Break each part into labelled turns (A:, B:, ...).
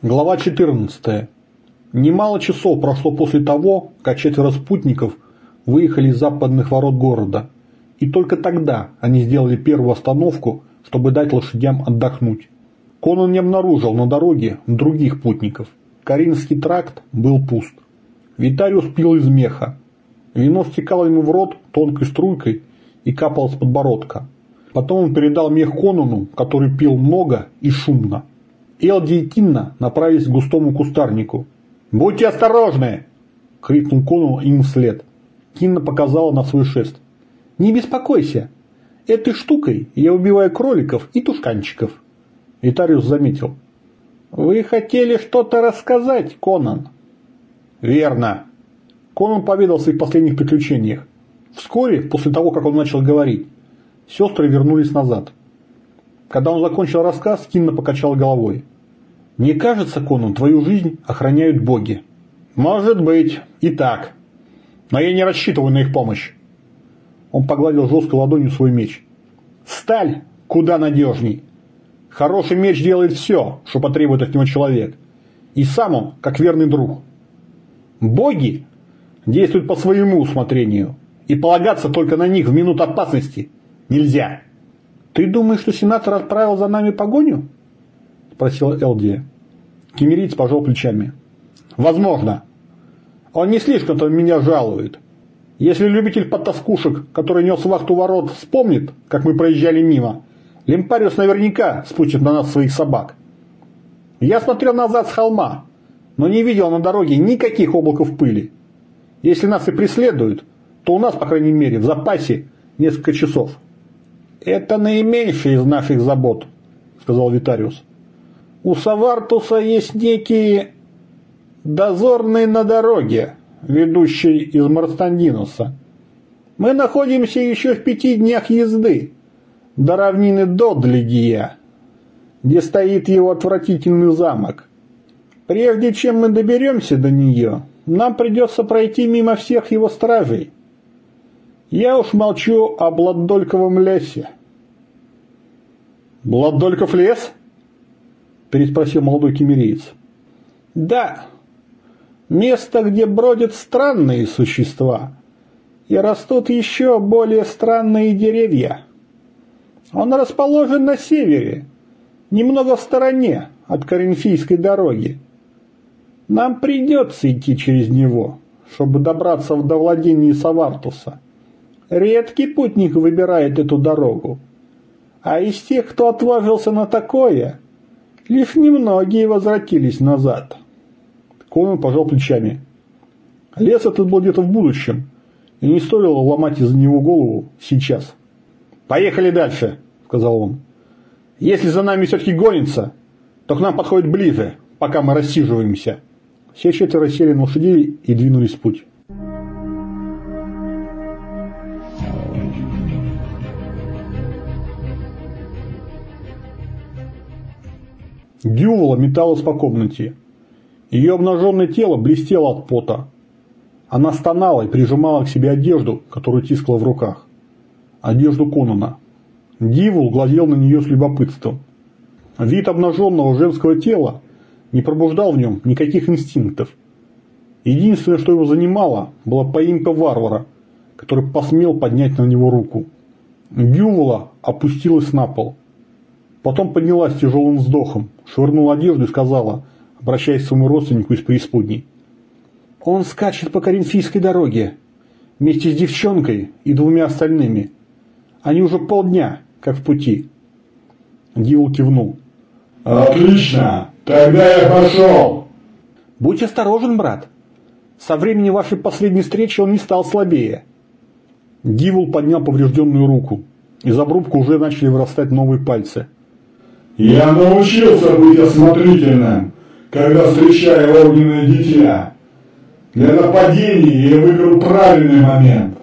A: Глава 14. Немало часов прошло после того, как четверо спутников выехали из западных ворот города, и только тогда они сделали первую остановку, чтобы дать лошадям отдохнуть. Конан не обнаружил на дороге других путников. Каринский тракт был пуст. Витариус пил из меха. Вино стекало ему в рот тонкой струйкой и капало с подбородка. Потом он передал мех Конану, который пил много и шумно. Элди и Тинна направились к густому кустарнику. «Будьте осторожны!» – крикнул Конан им вслед. Тинна показала на свой шест. «Не беспокойся. Этой штукой я убиваю кроликов и тушканчиков». Витариус заметил. «Вы хотели что-то рассказать, Конан?» «Верно». Конан поведал о своих последних приключениях. Вскоре, после того, как он начал говорить, сестры вернулись назад. Когда он закончил рассказ, Кинна покачал головой. «Не кажется, Конан, твою жизнь охраняют боги?» «Может быть, и так. Но я не рассчитываю на их помощь». Он погладил жесткой ладонью свой меч. «Сталь куда надежней. Хороший меч делает все, что потребует от него человек. И сам он, как верный друг. Боги действуют по своему усмотрению. И полагаться только на них в минут опасности нельзя». «Ты думаешь, что сенатор отправил за нами погоню?» – спросила Элдия. Кемериц пожал плечами. «Возможно. Он не слишком-то меня жалует. Если любитель потаскушек, который нес вахту ворот, вспомнит, как мы проезжали мимо, Лимпариус наверняка спустит на нас своих собак. Я смотрел назад с холма, но не видел на дороге никаких облаков пыли. Если нас и преследуют, то у нас, по крайней мере, в запасе несколько часов. «Это наименьшее из наших забот», – сказал Витариус. «У Савартуса есть некие дозорные на дороге, ведущие из Марстандинуса. Мы находимся еще в пяти днях езды до равнины Додлигия, где стоит его отвратительный замок. Прежде чем мы доберемся до нее, нам придется пройти мимо всех его стражей. Я уж молчу о Бладдольковом лесе. «Бладдольков лес?» – переспросил молодой кемериец. «Да, место, где бродят странные существа, и растут еще более странные деревья. Он расположен на севере, немного в стороне от Коринфийской дороги. Нам придется идти через него, чтобы добраться до владения Савартуса. Редкий путник выбирает эту дорогу. А из тех, кто отважился на такое, лишь немногие возвратились назад. Конан пожал плечами. Лес этот был где-то в будущем, и не стоило ломать из-за него голову сейчас. «Поехали дальше», — сказал он. «Если за нами все-таки гонится, то к нам подходит ближе, пока мы рассиживаемся». Все четверо сели на лошадей и двинулись в путь. Дювола металась по комнате. Ее обнаженное тело блестело от пота. Она стонала и прижимала к себе одежду, которую тискала в руках. Одежду Конона. Дивул глазел на нее с любопытством. Вид обнаженного женского тела не пробуждал в нем никаких инстинктов. Единственное, что его занимало, была поимка варвара, который посмел поднять на него руку. Дювола опустилась на пол. Потом поднялась тяжелым вздохом, швырнула одежду и сказала, обращаясь к своему родственнику из преисподней. «Он скачет по Коринфийской дороге, вместе с девчонкой и двумя остальными. Они уже полдня, как в пути». Дивол кивнул.
B: «Отлично! Тогда я пошел!»
A: «Будь осторожен, брат. Со времени вашей последней встречи он не стал слабее». Дивол поднял поврежденную руку. Из обрубка уже начали вырастать новые пальцы.
B: Я научился быть осмотрительным, когда встречаю огненное дитя. Для нападения я выберу правильный момент.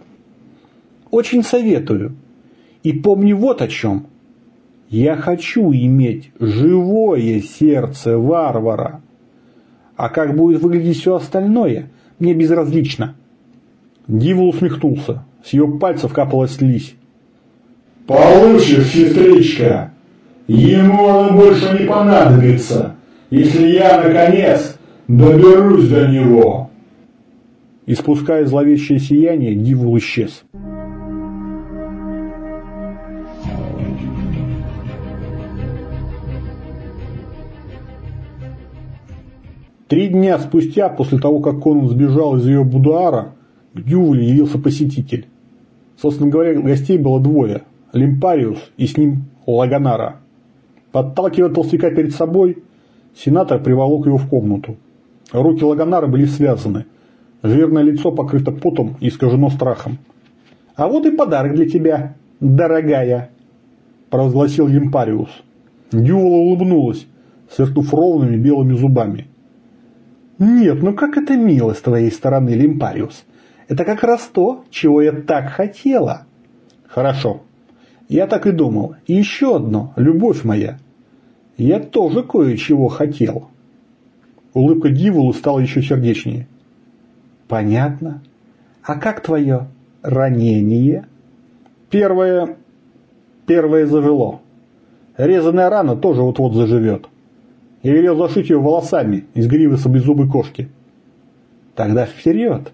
A: Очень советую. И помни вот о чем. Я хочу иметь живое сердце варвара. А как будет выглядеть все остальное, мне безразлично. Дивол усмехнулся. С ее пальцев капалась слизь.
B: «Получишь, сестричка! Ему он больше не понадобится, если я, наконец, доберусь до него!»
A: Испуская зловещее сияние, Дивул исчез. Три дня спустя, после того, как Конан сбежал из ее будуара, к Дювале явился посетитель. Собственно говоря, гостей было двое – Лимпариус и с ним Лагонара. Подталкивая толстяка перед собой, сенатор приволок его в комнату. Руки Лагонара были связаны, жирное лицо покрыто потом и искажено страхом. «А вот и подарок для тебя, дорогая!» – провозгласил Лимпариус. Дювала улыбнулась, сверкнув ровными белыми зубами. «Нет, ну как это мило с твоей стороны, Лимпариус. Это как раз то, чего я так хотела». «Хорошо. Я так и думал. И еще одно, любовь моя. Я тоже кое-чего хотел». Улыбка Дивулу стала еще сердечнее. «Понятно. А как твое ранение?» «Первое... первое зажило. Резаная рана тоже вот-вот заживет. Я велел зашить ее волосами из гривы саблезубой кошки. Тогда вперед.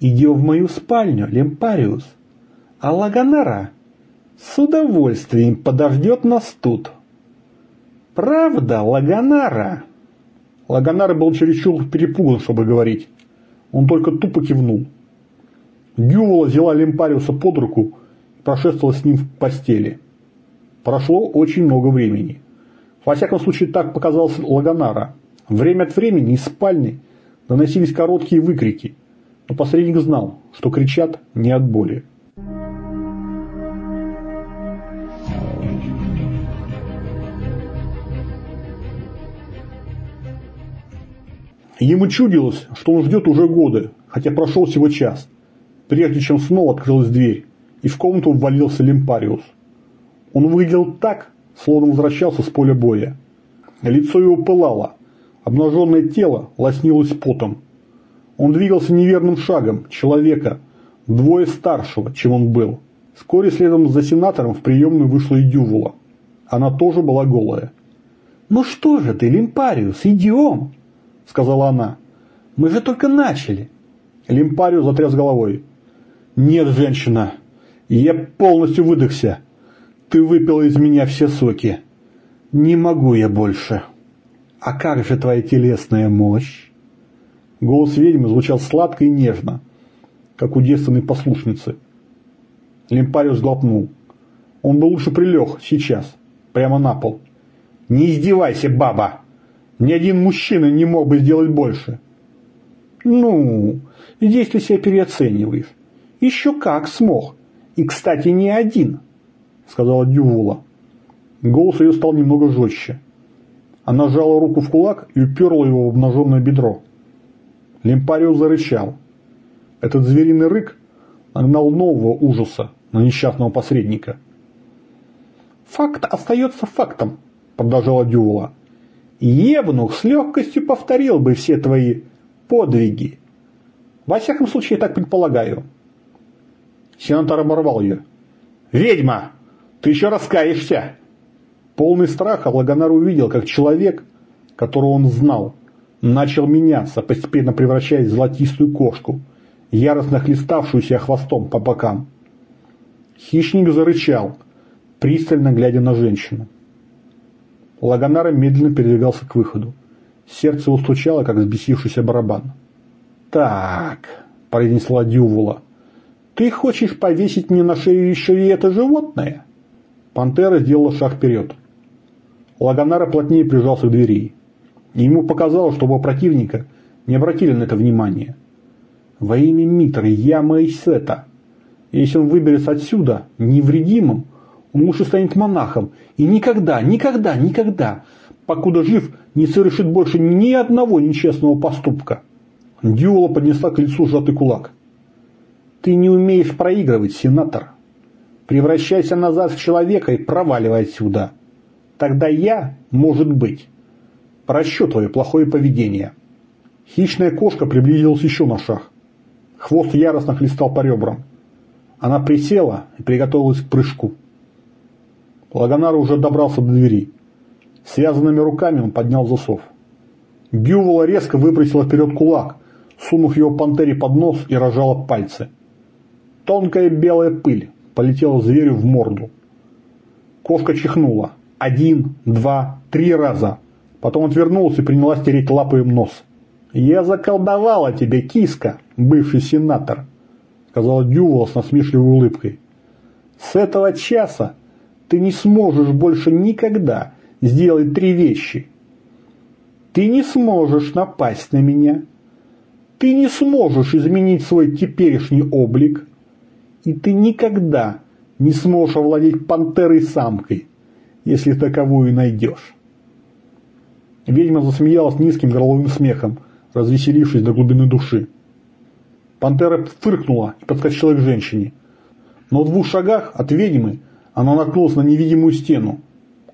A: Идем в мою спальню, Лемпариус. А Лагонара с удовольствием подождет нас тут. Правда, Лагонара? Лагонара был чересчур перепуган, чтобы говорить. Он только тупо кивнул. Дювола взяла Лемпариуса под руку и прошествовала с ним в постели. Прошло очень много времени. Во всяком случае, так показалось Лагонара. Время от времени из спальни доносились короткие выкрики, но посредник знал, что кричат не от боли. Ему чудилось, что он ждет уже годы, хотя прошел всего час, прежде чем снова открылась дверь, и в комнату ввалился Лимпариус. Он выглядел так, словно возвращался с поля боя. Лицо его пылало, обнаженное тело лоснилось потом. Он двигался неверным шагом человека, двое старшего, чем он был. Вскоре следом за сенатором в приемную вышла и Дювула. Она тоже была голая. «Ну что же ты, Лимпариус, идем!» – сказала она. «Мы же только начали!» Лимпариус затряс головой. «Нет, женщина, я полностью выдохся. Ты выпила из меня все соки. Не могу я больше. А как же твоя телесная мощь? Голос ведьмы звучал сладко и нежно, как у девственной послушницы. Лимпариус глотнул. Он бы лучше прилег сейчас, прямо на пол. «Не издевайся, баба! Ни один мужчина не мог бы сделать больше!» «Ну, здесь ты себя переоцениваешь. Еще как смог. И, кстати, не один!» Сказала Дювула. Голос ее стал немного жестче. Она сжала руку в кулак и уперла его в обнаженное бедро. Лемпарио зарычал. Этот звериный рык нагнал нового ужаса на несчастного посредника. «Факт остается фактом», – продолжала Дювула. «Евнух с легкостью повторил бы все твои подвиги. Во всяком случае, я так предполагаю». Сенатор оборвал ее. «Ведьма!» Ты еще раскаешься!» Полный страха Лагонар увидел, как человек, которого он знал, начал меняться, постепенно превращаясь в золотистую кошку, яростно хлеставшуюся хвостом по бокам. Хищник зарычал, пристально глядя на женщину. Лагонара медленно передвигался к выходу. Сердце его стучало, как взбесившийся барабан. «Так», – произнесла Дювула, – «ты хочешь повесить мне на шею еще и это животное?» Пантера сделала шаг вперед. Лагонара плотнее прижался к двери. И ему показалось, что оба противника не обратили на это внимания. Во имя Митры, я Моисета. Если он выберется отсюда невредимым, он лучше станет монахом и никогда, никогда, никогда, покуда жив, не совершит больше ни одного нечестного поступка. Дюла поднесла к лицу сжатый кулак. «Ты не умеешь проигрывать, сенатор», Превращайся назад в человека и проваливай отсюда. Тогда я, может быть, прощу твое плохое поведение. Хищная кошка приблизилась еще на шаг. Хвост яростно хлестал по ребрам. Она присела и приготовилась к прыжку. Лагонар уже добрался до двери. Связанными руками он поднял засов. Бьювола резко выбросила вперед кулак, сунув его пантере под нос и рожала пальцы. Тонкая белая пыль полетела зверю в морду. Кошка чихнула. Один, два, три раза. Потом отвернулась и принялась тереть лапой им нос. «Я заколдовала тебя, киска, бывший сенатор», сказала Дювол с насмешливой улыбкой. «С этого часа ты не сможешь больше никогда сделать три вещи. Ты не сможешь напасть на меня. Ты не сможешь изменить свой теперешний облик. И ты никогда не сможешь овладеть пантерой-самкой, если таковую найдешь. Ведьма засмеялась низким горловым смехом, развеселившись до глубины души. Пантера фыркнула и подскочила к женщине. Но в двух шагах от ведьмы она наткнулась на невидимую стену.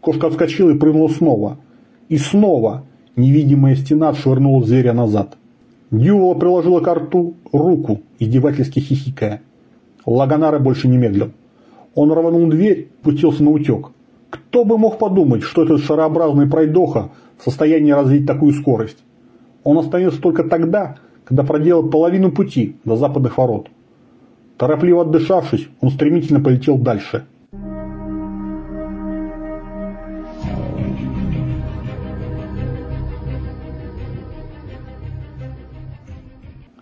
A: Кошка отскочила и прыгнула снова. И снова невидимая стена отшвырнула зверя назад. Дьювола приложила к рту руку, издевательски хихикая. Лагонара больше не медлил. Он рванул дверь, пустился на утек. Кто бы мог подумать, что этот шарообразный пройдоха в состоянии развить такую скорость? Он остановился только тогда, когда проделал половину пути до западных ворот. Торопливо отдышавшись, он стремительно полетел дальше.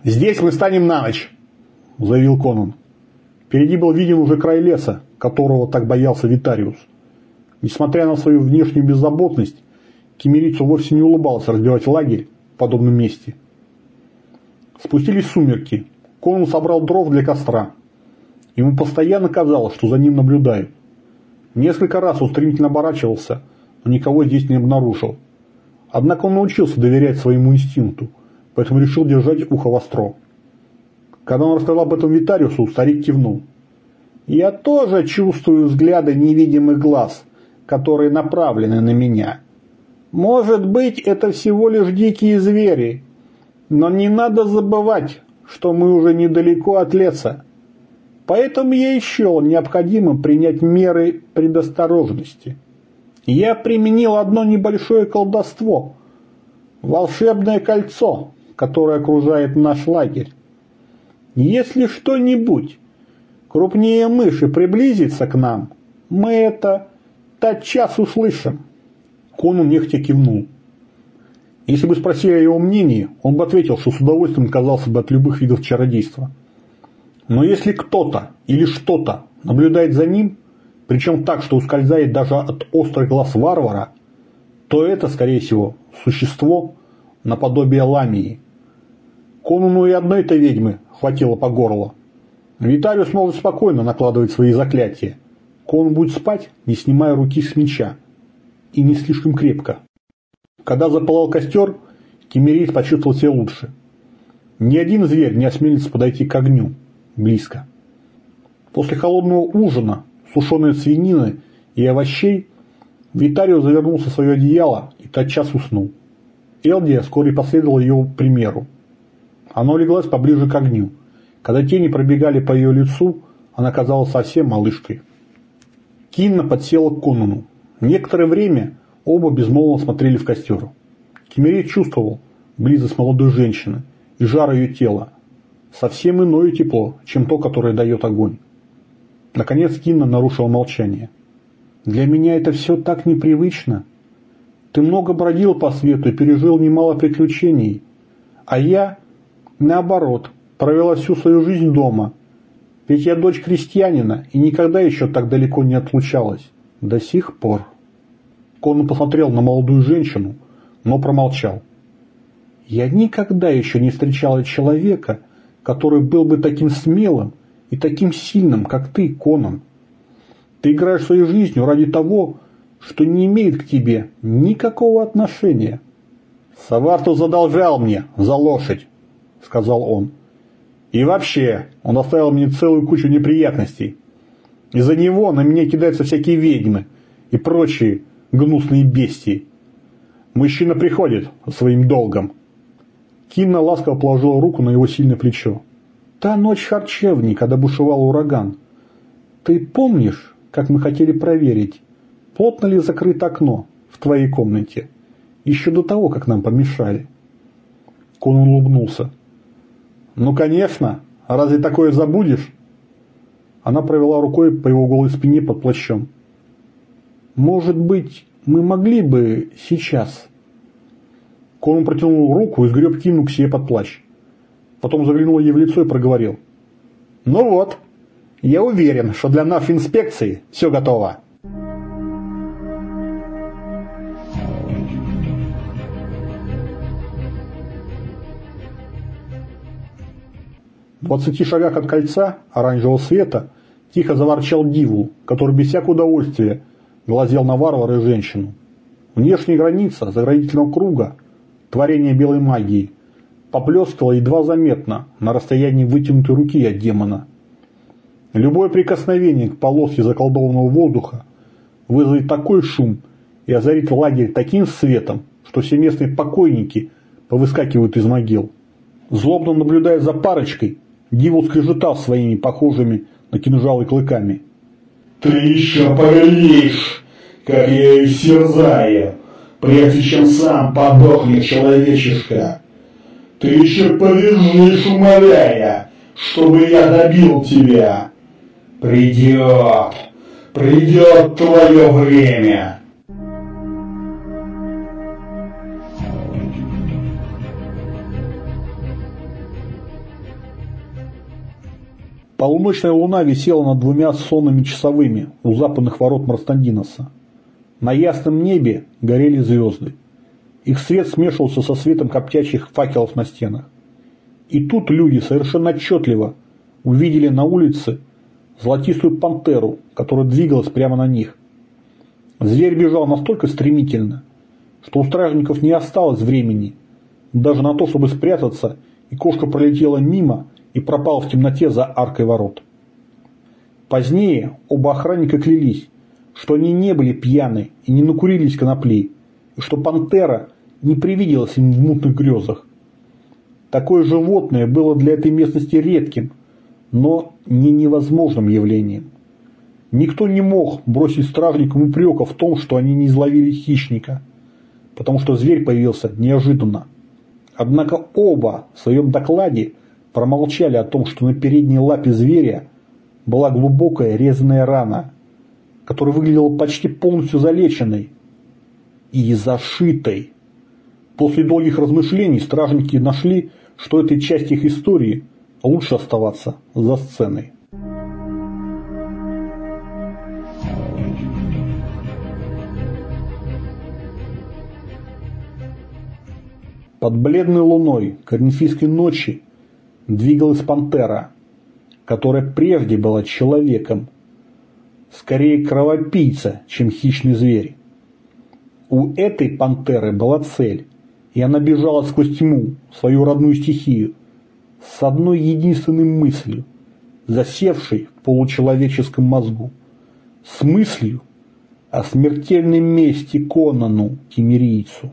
A: «Здесь мы станем на ночь», – заявил Конан. Впереди был виден уже край леса, которого так боялся Витариус. Несмотря на свою внешнюю беззаботность, Кемерицу вовсе не улыбался разбивать лагерь в подобном месте. Спустились сумерки. Конан собрал дров для костра. Ему постоянно казалось, что за ним наблюдают. Несколько раз он стремительно оборачивался, но никого здесь не обнаружил. Однако он научился доверять своему инстинкту, поэтому решил держать ухо востро. Когда он рассказал об этом Витариусу, старик кивнул. «Я тоже чувствую взгляды невидимых глаз, которые направлены на меня. Может быть, это всего лишь дикие звери, но не надо забывать, что мы уже недалеко от леса. Поэтому я еще необходимо принять меры предосторожности. Я применил одно небольшое колдовство – волшебное кольцо, которое окружает наш лагерь. Если что-нибудь крупнее мыши приблизится к нам, мы это тотчас услышим. Конун нехотя кивнул. Если бы спросили о его мнении, он бы ответил, что с удовольствием отказался бы от любых видов чародейства. Но если кто-то или что-то наблюдает за ним, причем так, что ускользает даже от острых глаз варвара, то это, скорее всего, существо наподобие ламии. Конуну и одной-то ведьмы хватило по горло. Витариус может спокойно накладывать свои заклятия. Кон будет спать, не снимая руки с меча. И не слишком крепко. Когда запылал костер, Кемерис почувствовал себя лучше. Ни один зверь не осмелится подойти к огню. Близко. После холодного ужина, сушеной свинины и овощей, Витарио завернулся в свое одеяло и тотчас уснул. Элдия вскоре последовала его примеру. Она улеглась поближе к огню. Когда тени пробегали по ее лицу, она казалась совсем малышкой. Кинна подсела к Конуну. Некоторое время оба безмолвно смотрели в костер. Кемерей чувствовал близость молодой женщины и жар ее тела. Совсем иное тепло, чем то, которое дает огонь. Наконец Кинна нарушила молчание. «Для меня это все так непривычно. Ты много бродил по свету и пережил немало приключений. А я Наоборот, провела всю свою жизнь дома. Ведь я дочь крестьянина и никогда еще так далеко не отлучалась. До сих пор. Конан посмотрел на молодую женщину, но промолчал. Я никогда еще не встречала человека, который был бы таким смелым и таким сильным, как ты, Конан. Ты играешь своей жизнью ради того, что не имеет к тебе никакого отношения. Саварту задолжал мне за лошадь, – сказал он. «И вообще, он оставил мне целую кучу неприятностей. Из-за него на меня кидаются всякие ведьмы и прочие гнусные бестии. Мужчина приходит своим долгом». Кинна ласково положила руку на его сильное плечо. Та ночь в харчевне, когда бушевал ураган. Ты помнишь, как мы хотели проверить, плотно ли закрыто окно в твоей комнате, еще до того, как нам помешали?» Конан улыбнулся. «Ну, конечно. Разве такое забудешь?» Она провела рукой по его голой спине под плащом. «Может быть, мы могли бы сейчас?» Конан протянул руку и сгреб Кимну к себе под плащ. Потом заглянул ей в лицо и проговорил. «Ну вот, я уверен, что для НАФ инспекции все готово». В двадцати шагах от кольца оранжевого света тихо заворчал Дивул, который без всякого удовольствия глазел на варвара и женщину. Внешняя граница заградительного круга, творение белой магии, поплескала едва заметно на расстоянии вытянутой руки от демона. Любое прикосновение к полоске заколдованного воздуха вызовет такой шум и озарит лагерь таким светом, что все местные покойники повыскакивают из могил. Злобно наблюдая за парочкой, Дивол скрежетал своими похожими на кинжалы клыками.
B: «Ты еще пожалеешь, как я ее серзаю, прежде чем сам подохнет человечишка. Ты еще повизжишь, умоляя, чтобы я добил тебя. Придет, придет твое время».
A: Полуночная луна висела над двумя сонными часовыми у западных ворот Марстандиноса. На ясном небе горели звезды. Их свет смешивался со светом коптящих факелов на стенах. И тут люди совершенно отчетливо увидели на улице золотистую пантеру, которая двигалась прямо на них. Зверь бежал настолько стремительно, что у стражников не осталось времени даже на то, чтобы спрятаться, и кошка пролетела мимо и пропал в темноте за аркой ворот. Позднее оба охранника клялись, что они не были пьяны и не накурились конопли, и что пантера не привиделась им в мутных грезах. Такое животное было для этой местности редким, но не невозможным явлением. Никто не мог бросить стражникам упрека в том, что они не изловили хищника, потому что зверь появился неожиданно. Однако оба в своем докладе промолчали о том, что на передней лапе зверя была глубокая резаная рана, которая выглядела почти полностью залеченной и зашитой. После долгих размышлений стражники нашли, что этой части их истории лучше оставаться за сценой. Под бледной луной коринфийской ночи двигалась пантера, которая прежде была человеком, скорее кровопийца, чем хищный зверь. У этой пантеры была цель, и она бежала сквозь тьму, свою родную стихию, с одной единственной мыслью, засевшей в получеловеческом мозгу, с мыслью о смертельной мести Конану, кемерийцу.